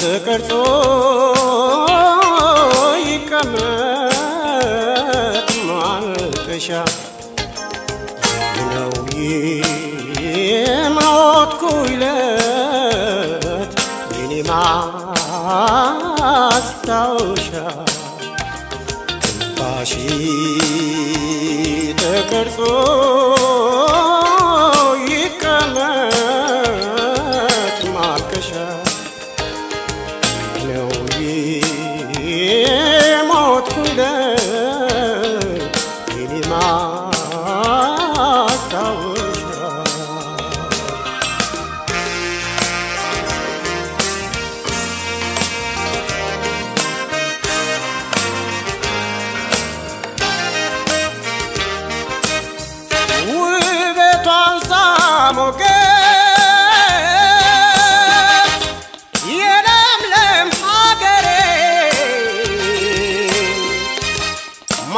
ተቀርጾ ይቀመጥ ማልቀሻ ነው የሞትኩ ዕለት የኔ ማስታወሻ። ትንፋሽ ተቀርጾ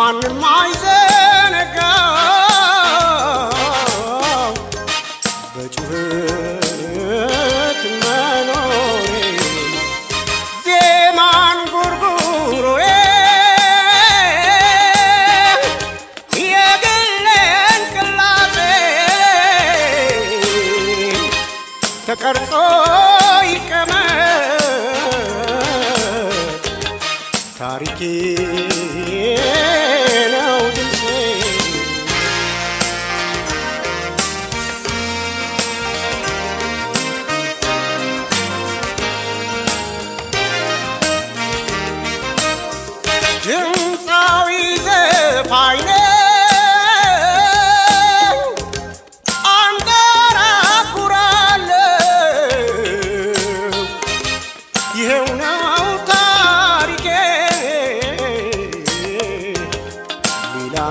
ማንም አይዘነጋው። በጩኸት መኖሬ ዜማን ጉርጉሮዬ የግሌን ቅላጼ ተቀርጾ ይቀመጥ ታሪኬ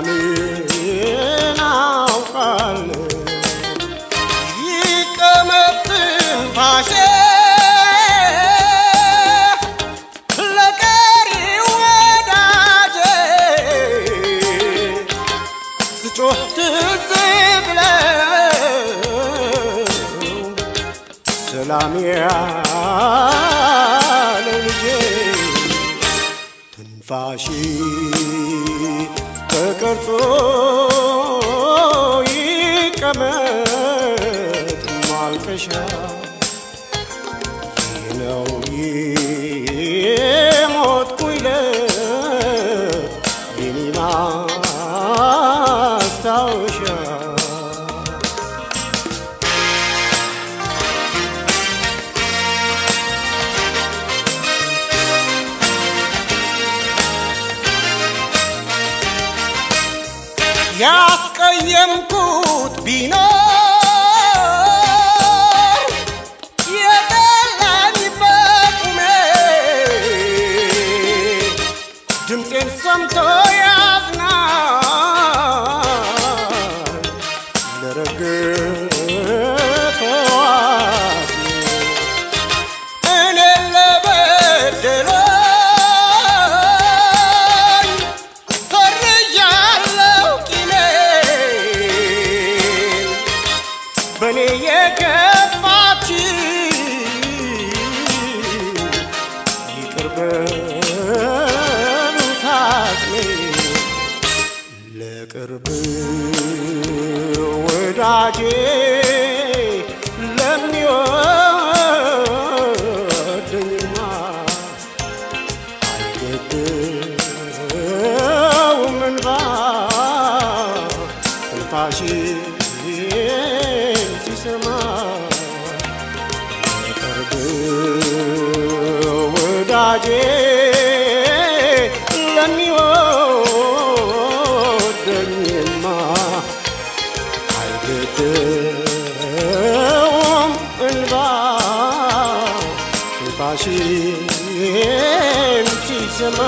ሌላ ምን አውቃለሁ። ይቀመጥ ትንፋሼ ለቀሪው ወዳጄ ሰላም ያለው ልጄ ትንፋሽ ተቀርጾ ይቀመጥ ማልቀሻ ያስቀየምኩት ቢኖር የጠላኝ በቁሜ ድምፄን ሰምቶ አጽሜን ለቅርብ ወዳጄ ለሚወደኝማ አይገድም እንባ ትንፋሽን ትንፋሽን ሲሰማ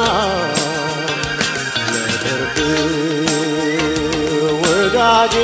ለቅርብ ወዳጄ